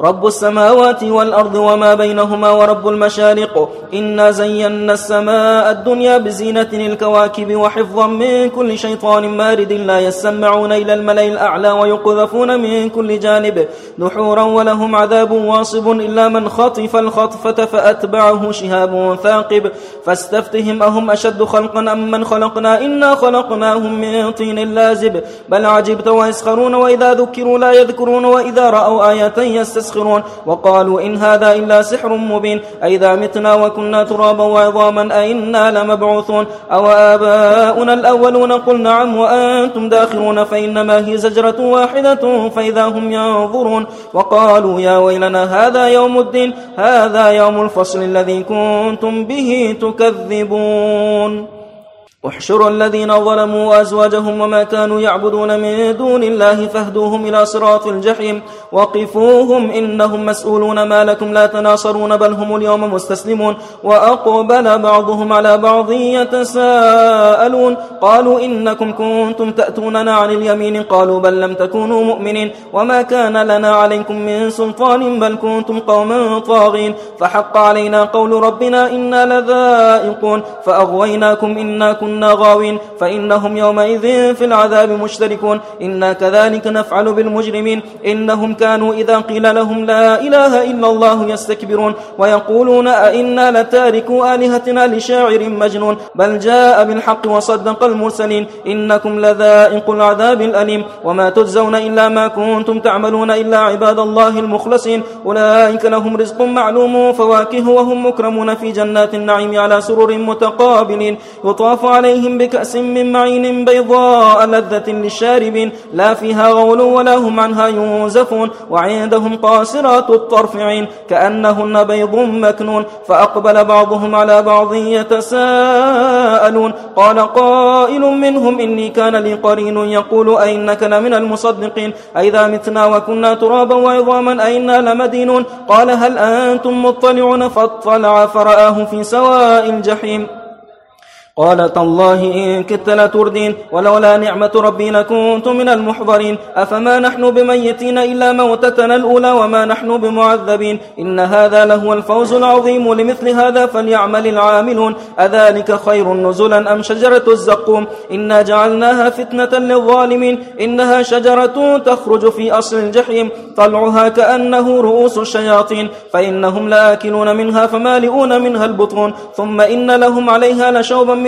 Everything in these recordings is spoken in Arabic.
رب السماوات والأرض وما بينهما ورب المشارق. إنا زينا السماء الدنيا بزينة الكواكب وحفظا من كل شيطان مارد. لا يسمعون إلى الملأ الأعلى ويقذفون من كل جانب. دحورا ولهم عذاب واصب إلا من خطف الخطفة فأتبعه شهاب ثاقب. فاستفتهم أهم أشد خلقا أم من خلقنا؟ إنا خلقناهم من طين لازب. بل عجبت ويسخرون وإذا ذكروا لا يذكرون وإذا رأوا آية يستسخرون. وقالوا إن هذا إلا سحر مبين أئذا متنا وكنا ترابا وعظاما أئنا لمبعوثون أو آباؤنا الأولون قل نعم وأنتم داخرون فإنما هي زجرة واحدة فإذا هم ينظرون وقالوا يا ويلنا هذا يوم الدين هذا يوم الفصل الذي كنتم به تكذبون احشروا الذين ظلموا وأزواجهم وما كانوا يعبدون من دون الله فاهدوهم إلى صراط الجحيم وقفوهم إنهم مسؤولون ما لكم لا تناصرون بل هم اليوم مستسلمون وأقبل بعضهم على بعض يتساءلون قالوا إنكم كنتم تأتوننا عن اليمين قالوا بل لم تكونوا مؤمنين وما كان لنا عليكم من سلطان بل كنتم قوما طاغين فحق علينا قول ربنا إنا لذائقون فأغويناكم إنا كنا غاوين فإنهم يومئذ في العذاب مشتركون. إنا كذلك نفعل بالمجرمين. إنهم كانوا إذا قيل لهم لا إله إلا الله يستكبرون. ويقولون أئنا لتاركوا آلهتنا لشاعر مجنون. بل جاء بالحق وصدق المرسلين. إنكم لذائق العذاب الأليم. وما تجزون إلا ما كنتم تعملون إلا عباد الله المخلصين. أولئك لهم رزق معلوم فواكه وهم مكرمون في جنات النعيم على سرر متقابلين. يطاف عليهم بكأس من معين بيضاء لذة للشاربين لا فيها غول ولا هم عنها ينزفون وعندهم قاصرات الطرفعين كأنهن بيض مكنون فأقبل بعضهم على بعض يتساءلون. قال قائل منهم إني كان لي قرين يقول أئنك لمن المصدقين أئذا متنا وكنا ترابا وعظاما أئنا لمدينون. قال هل أنتم مطلعون؟ فاطلع فرآه في سواء الجحيم. قال تالله إن كدت لتردين ولولا نعمة ربي لكنت من المحضرين. أفما نحن بميتين إلا موتتنا الأولى وما نحن بمعذبين. إن هذا لهو الفوز العظيم لمثل هذا فليعمل العاملون. أذلك خير نزلا أم شجرة الزقوم؟ إنا جعلناها فتنة للظالمين. إنها شجرة تخرج في أصل الجحيم. طلعها كأنه رؤوس الشياطين. فإنهم لآكلون منها فمالئون منها البطون. ثم إن لهم عليها لشوبا من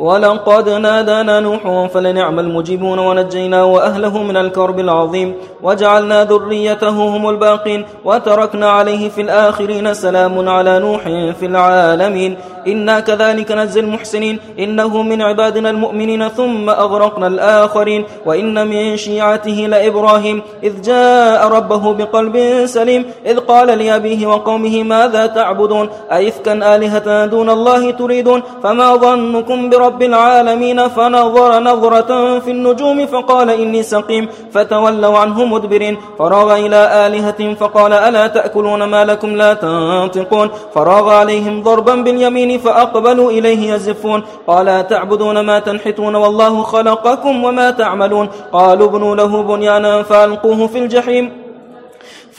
ولقد نادانا نوح فلنعم المجيبون ونجينا وأهله من الكرب العظيم وجعلنا ذريته هم الباقين وتركنا عليه في الآخرين سلام على نوح في العالمين. إنا كذلك نجزي المحسنين. إنه من عبادنا المؤمنين. ثم أغرقنا الآخرين. وإن من شيعته لإبراهيم. إذ جاء ربه بقلب سليم. إذ قال لأبيه وقومه ماذا تعبدون؟ أئفكا آلهة دون الله تريدون؟ فما ظنكم برب العالمين فنظر نظرة في النجوم فقال إني سقيم فتولوا عنه مدبرين فراغ إلى آلهة فقال ألا تأكلون ما لكم لا تنطقون فراغ عليهم ضربا باليمين فأقبلوا إليه يزفون قال تعبدون ما تنحتون والله خلقكم وما تعملون قالوا ابنوا له بنيانا فألقوه في الجحيم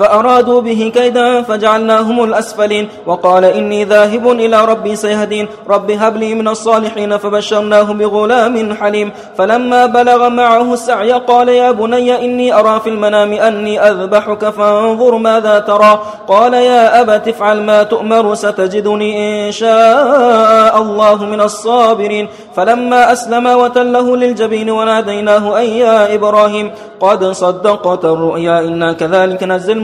فأرادوا به كيدا فجعلناهم الأسفلين. وقال إني ذاهب إلى ربي سيهدين. رب هب لي من الصالحين فبشرناه بغلام حليم. فلما بلغ معه السعي قال يا بني إني أرى في المنام أني أذبحك فانظر ماذا ترى. قال يا أبت افعل ما تؤمر ستجدني إن شاء الله من الصابرين. فلما أسلم وتله للجبين وناديناه أي يا إبراهيم. قد صدقت الرؤيا إنا كذلك نزل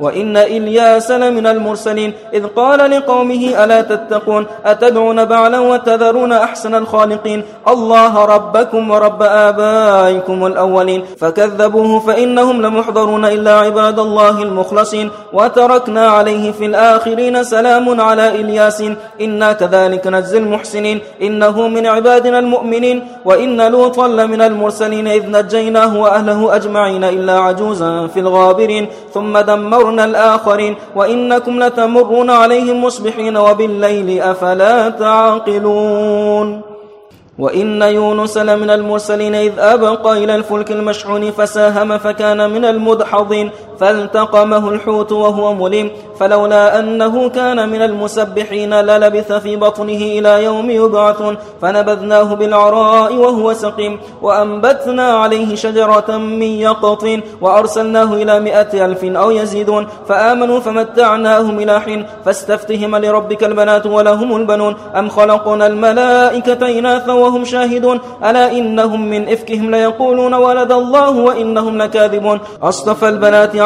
وإن إلياس لمن المرسلين إذ قال لقومه ألا تتقون أتدعون بعلا وتذرون أحسن الخالقين الله ربكم ورب آبائكم الأولين فكذبوه فإنهم لمحضرون إلا عباد الله المخلصين وتركنا عليه في الآخرين سلام على إلياس إنا كذلك نجزي المحسنين إنه من عبادنا المؤمنين وإن لوطا لمن المرسلين إذ نجيناه وأهله أجمعين إلا عجوزا في الغابرين ثم دمرنا وأغرقنا الآخرين وإنكم لتمرون عليهم مصبحين وبالليل أفلا تعقلون وإن يونس لمن المرسلين إذ أبقى إلى الفلك المشحون فساهم فكان من المدحضين فالتقمه الحوت وهو مليم فلولا أنه كان من المسبحين للبث في بطنه إلى يوم يبعثون فنبذناه بالعراء وهو سقيم وأنبتنا عليه شجرة من يقطين وأرسلناه إلى مئة ألف أو يزيدون فآمنوا فمتعناهم إلى حين فاستفتهم لربك البنات ولهم البنون أم خلقنا الملائكة إناثا وهم شاهدون ألا إنهم من إفكهم ليقولون ولد الله وإنهم لكاذبون. أصطفى البنات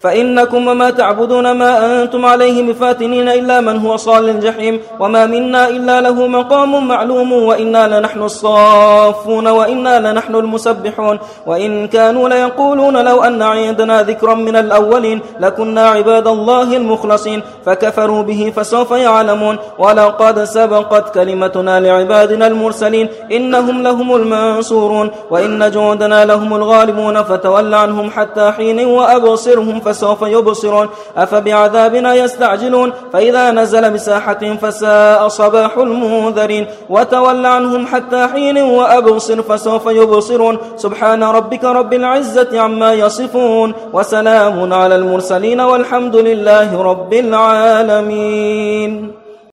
فإنكم وما تعبدون ما أنتم عليه بفاتنين إلا من هو صال الجحيم وما منا إلا له مقام معلوم وإنا لنحن الصافون وإنا لنحن المسبحون وإن كانوا ليقولون لو أن عندنا ذكرا من الأولين لكنا عباد الله المخلصين فكفروا به فسوف يعلمون ولقد سبقت كلمتنا لعبادنا المرسلين إنهم لهم المنصورون وإن جودنا لهم الغالبون فتول عنهم حتى حين وأبصرهم فسوف يبصرون. أفبعذابنا يستعجلون؟ فإذا نزل بساحة فساء صباح المنذرين. وتول عنهم حتى حين وأبصر فسوف يبصرون. سبحان ربك رب العزة عما يصفون. وسلام على المرسلين والحمد لله رب العالمين.